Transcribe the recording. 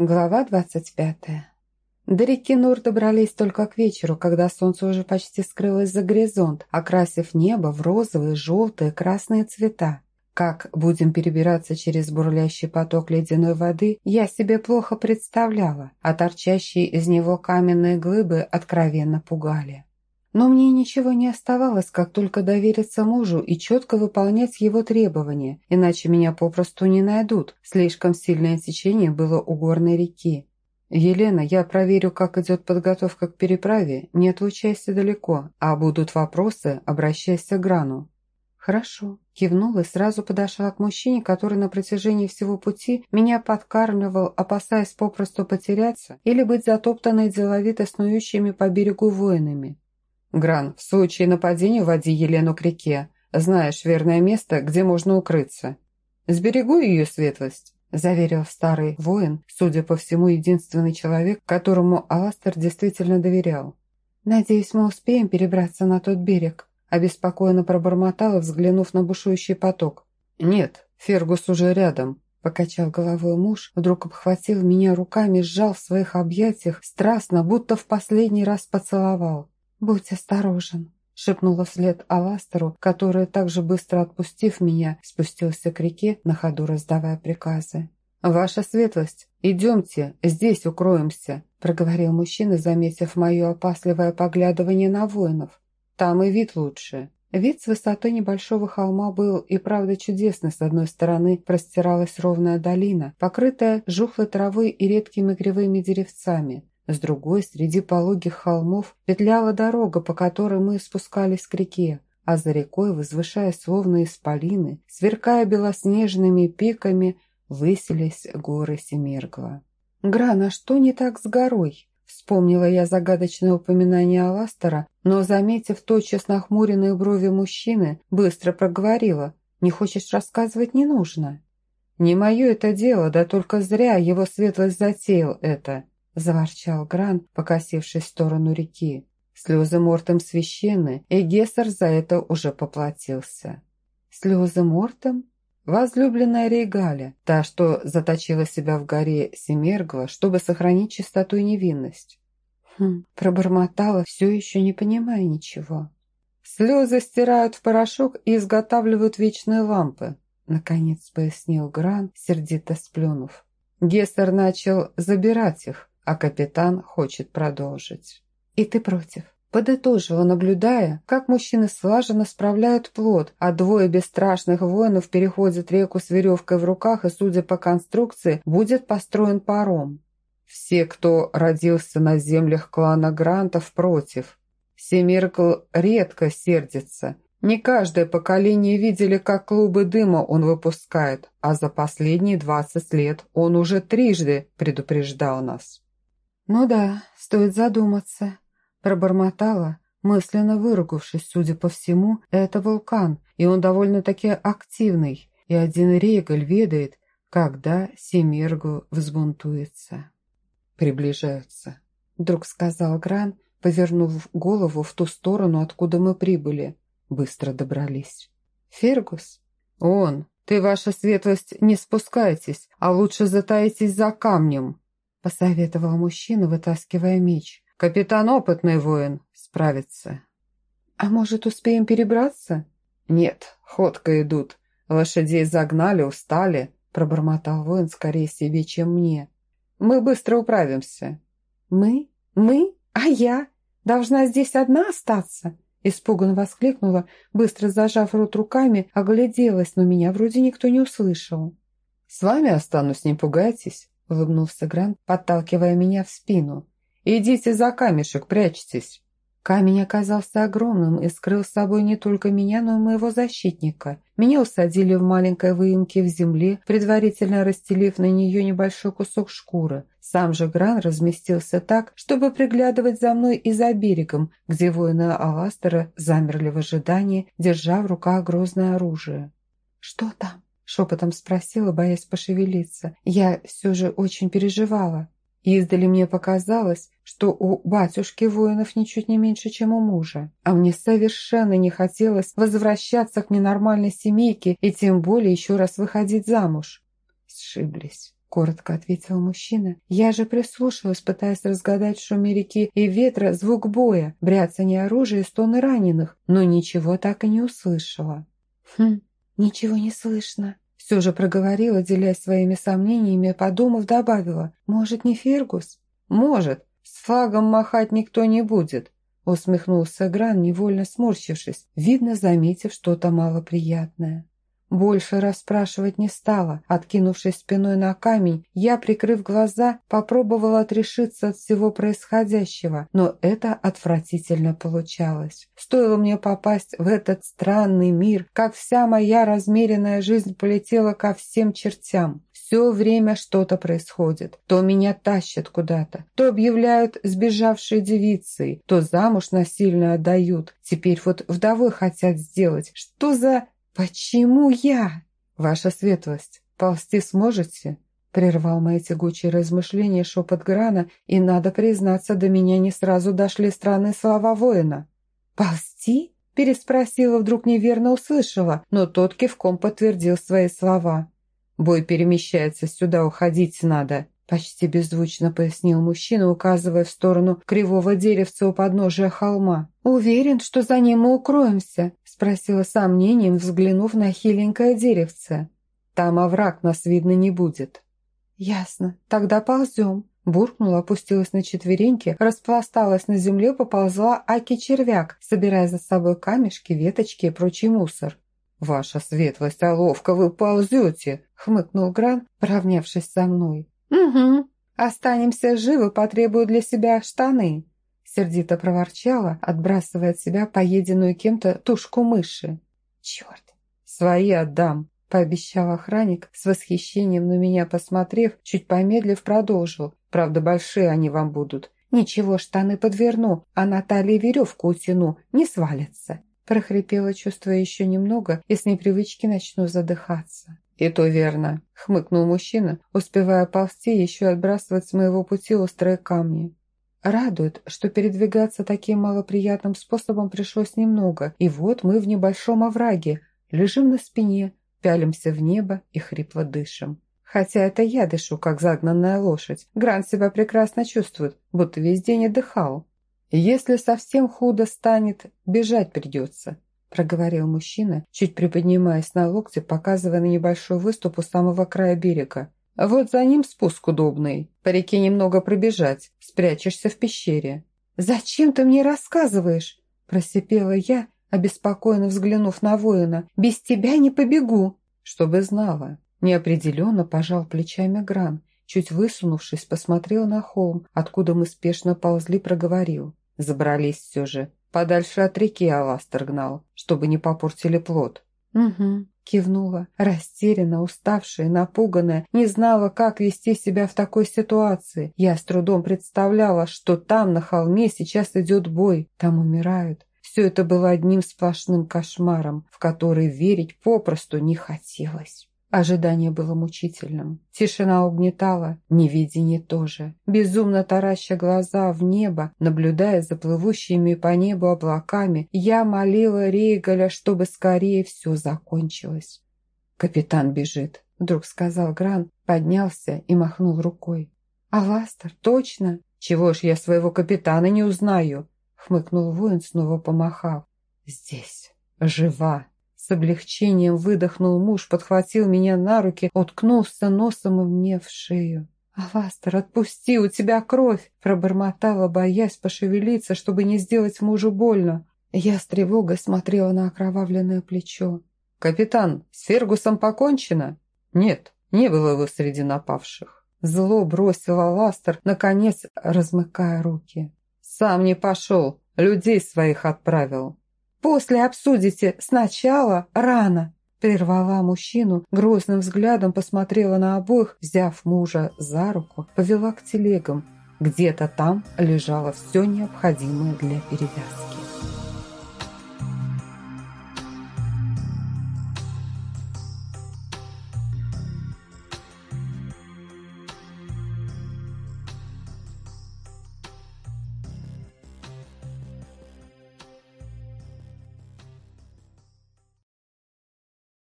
Глава двадцать пятая. До реки Нур добрались только к вечеру, когда солнце уже почти скрылось за горизонт, окрасив небо в розовые, желтые, красные цвета. Как будем перебираться через бурлящий поток ледяной воды, я себе плохо представляла, а торчащие из него каменные глыбы откровенно пугали. Но мне ничего не оставалось, как только довериться мужу и четко выполнять его требования, иначе меня попросту не найдут, слишком сильное течение было у горной реки. «Елена, я проверю, как идет подготовка к переправе, не отлучайся далеко, а будут вопросы, обращайся к Грану». «Хорошо», – кивнула и сразу подошла к мужчине, который на протяжении всего пути меня подкармливал, опасаясь попросту потеряться или быть затоптанной деловито снующими по берегу воинами. «Гран, в случае нападения води Елену к реке. Знаешь верное место, где можно укрыться. Сберегу ее светлость», – заверил старый воин, судя по всему, единственный человек, которому Аластер действительно доверял. «Надеюсь, мы успеем перебраться на тот берег», – обеспокоенно пробормотала, взглянув на бушующий поток. «Нет, Фергус уже рядом», – покачал головой муж, вдруг обхватил меня руками, сжал в своих объятиях, страстно, будто в последний раз поцеловал. «Будь осторожен», — шепнула вслед Аластеру, который, так же быстро отпустив меня, спустился к реке, на ходу раздавая приказы. «Ваша светлость, идемте, здесь укроемся», — проговорил мужчина, заметив мое опасливое поглядывание на воинов. «Там и вид лучше». Вид с высоты небольшого холма был и правда чудесный. С одной стороны простиралась ровная долина, покрытая жухлой травой и редкими кривыми деревцами. С другой, среди пологих холмов, петляла дорога, по которой мы спускались к реке, а за рекой, возвышаясь словно исполины, сверкая белоснежными пиками, высились горы Семиргла. «Грана, что не так с горой?» Вспомнила я загадочное упоминание Аластера, но, заметив тотчас нахмуренные брови мужчины, быстро проговорила. «Не хочешь рассказывать, не нужно». «Не мое это дело, да только зря его светлость затеял это», заворчал Гран, покосившись в сторону реки. Слезы Мортом священны, и Гессер за это уже поплатился. Слезы Мортом? Возлюбленная Рейгаля, та, что заточила себя в горе Семергла, чтобы сохранить чистоту и невинность. Хм, пробормотала, все еще не понимая ничего. Слезы стирают в порошок и изготавливают вечные лампы, наконец пояснил Гран, сердито сплюнув. Гессер начал забирать их, а капитан хочет продолжить. «И ты против?» Подытожила, наблюдая, как мужчины слаженно справляют плод, а двое бесстрашных воинов переходят реку с веревкой в руках, и, судя по конструкции, будет построен паром. Все, кто родился на землях клана Грантов, против. Семиркл редко сердится. Не каждое поколение видели, как клубы дыма он выпускает, а за последние двадцать лет он уже трижды предупреждал нас. «Ну да, стоит задуматься», – пробормотала, мысленно выругавшись, судя по всему, это вулкан, и он довольно-таки активный, и один Регаль ведает, когда Семиргу взбунтуется. «Приближаются», – вдруг сказал Гран, повернув голову в ту сторону, откуда мы прибыли. Быстро добрались. «Фергус?» «Он! Ты, ваша светлость, не спускайтесь, а лучше затаитесь за камнем!» – посоветовал мужчина, вытаскивая меч. «Капитан опытный воин, справится». «А может, успеем перебраться?» «Нет, ходко идут. Лошадей загнали, устали», – пробормотал воин скорее себе, чем мне. «Мы быстро управимся». «Мы? Мы? А я? Должна здесь одна остаться?» Испуганно воскликнула, быстро зажав рот руками, огляделась, но меня вроде никто не услышал. «С вами останусь, не пугайтесь», – улыбнулся Грант, подталкивая меня в спину. «Идите за камешек, прячьтесь». Камень оказался огромным и скрыл с собой не только меня, но и моего защитника. Меня усадили в маленькой выемке в земле, предварительно расстелив на нее небольшой кусок шкуры. Сам же Гран разместился так, чтобы приглядывать за мной и за берегом, где воины Аластера замерли в ожидании, держа в руках грозное оружие. «Что там?» Шепотом спросила, боясь пошевелиться. Я все же очень переживала. Издали мне показалось, что у батюшки воинов ничуть не меньше, чем у мужа. А мне совершенно не хотелось возвращаться к ненормальной семейке и тем более еще раз выходить замуж. Сшиблись. — коротко ответил мужчина. «Я же прислушалась, пытаясь разгадать в реки и ветра звук боя, бряцание оружия и стоны раненых, но ничего так и не услышала». «Хм, ничего не слышно», — все же проговорила, делясь своими сомнениями, подумав, добавила. «Может, не Фергус?» «Может. С флагом махать никто не будет», — усмехнулся Гран, невольно сморщившись, видно, заметив что-то малоприятное. Больше расспрашивать не стала. Откинувшись спиной на камень, я, прикрыв глаза, попробовала отрешиться от всего происходящего, но это отвратительно получалось. Стоило мне попасть в этот странный мир, как вся моя размеренная жизнь полетела ко всем чертям. Все время что-то происходит. То меня тащат куда-то, то объявляют сбежавшей девицей, то замуж насильно отдают. Теперь вот вдовы хотят сделать. Что за... «Почему я?» «Ваша светлость, ползти сможете?» Прервал мои тягучие размышления шепот Грана, и, надо признаться, до меня не сразу дошли странные слова воина. «Ползти?» – переспросила, вдруг неверно услышала, но тот кивком подтвердил свои слова. «Бой перемещается, сюда уходить надо», – почти беззвучно пояснил мужчина, указывая в сторону кривого деревца у подножия холма. «Уверен, что за ним мы укроемся?» – спросила сомнением, взглянув на хиленькое деревце. «Там овраг нас видно не будет». «Ясно. Тогда ползем». Буркнула, опустилась на четвереньки, распласталась на земле, поползла аки-червяк, собирая за собой камешки, веточки и прочий мусор. «Ваша светлость, а ловко вы ползете!» — хмыкнул Гран, поравнявшись со мной. «Угу. Останемся живы, потребую для себя штаны», Сердито проворчала, отбрасывая от себя поеденную кем-то тушку мыши. «Черт! Свои отдам!» – пообещал охранник, с восхищением на меня посмотрев, чуть помедлив продолжил. «Правда, большие они вам будут. Ничего, штаны подверну, а на талии веревку утяну, не свалятся!» прохрипела, чувствуя еще немного, и с непривычки начну задыхаться. «И то верно», — хмыкнул мужчина, успевая ползти и еще отбрасывать с моего пути острые камни. Радует, что передвигаться таким малоприятным способом пришлось немного, и вот мы в небольшом овраге, лежим на спине, пялимся в небо и хрипло дышим. Хотя это я дышу, как загнанная лошадь. Грант себя прекрасно чувствует, будто весь день отдыхал. «Если совсем худо станет, бежать придется», – проговорил мужчина, чуть приподнимаясь на локте, показывая на небольшой выступ у самого края берега. Вот за ним спуск удобный. По реке немного пробежать. Спрячешься в пещере. «Зачем ты мне рассказываешь?» Просипела я, обеспокоенно взглянув на воина. «Без тебя не побегу!» «Чтобы знала». Неопределенно пожал плечами Гран. Чуть высунувшись, посмотрел на холм, откуда мы спешно ползли, проговорил. Забрались все же. Подальше от реки Аластер гнал, чтобы не попортили плод. «Угу», Кивнула, растерянно, уставшая, напуганная, не знала, как вести себя в такой ситуации. Я с трудом представляла, что там, на холме, сейчас идет бой, там умирают. Все это было одним сплошным кошмаром, в который верить попросту не хотелось. Ожидание было мучительным. Тишина угнетала, невидение тоже. Безумно тараща глаза в небо, наблюдая за плывущими по небу облаками, я молила Рейгаля, чтобы скорее все закончилось. «Капитан бежит», — вдруг сказал Гран, поднялся и махнул рукой. «Аластер, точно? Чего ж я своего капитана не узнаю?» — хмыкнул воин, снова помахав. «Здесь, жива». С облегчением выдохнул муж, подхватил меня на руки, уткнулся носом мне в шею. «Аластер, отпусти, у тебя кровь!» Пробормотала, боясь пошевелиться, чтобы не сделать мужу больно. Я с тревогой смотрела на окровавленное плечо. «Капитан, с Фергусом покончено?» «Нет, не было его среди напавших». Зло бросила Ластер, наконец размыкая руки. «Сам не пошел, людей своих отправил». После обсудите. Сначала рано». Прервала мужчину, грозным взглядом посмотрела на обоих, взяв мужа за руку, повела к телегам. Где-то там лежало все необходимое для перевязки.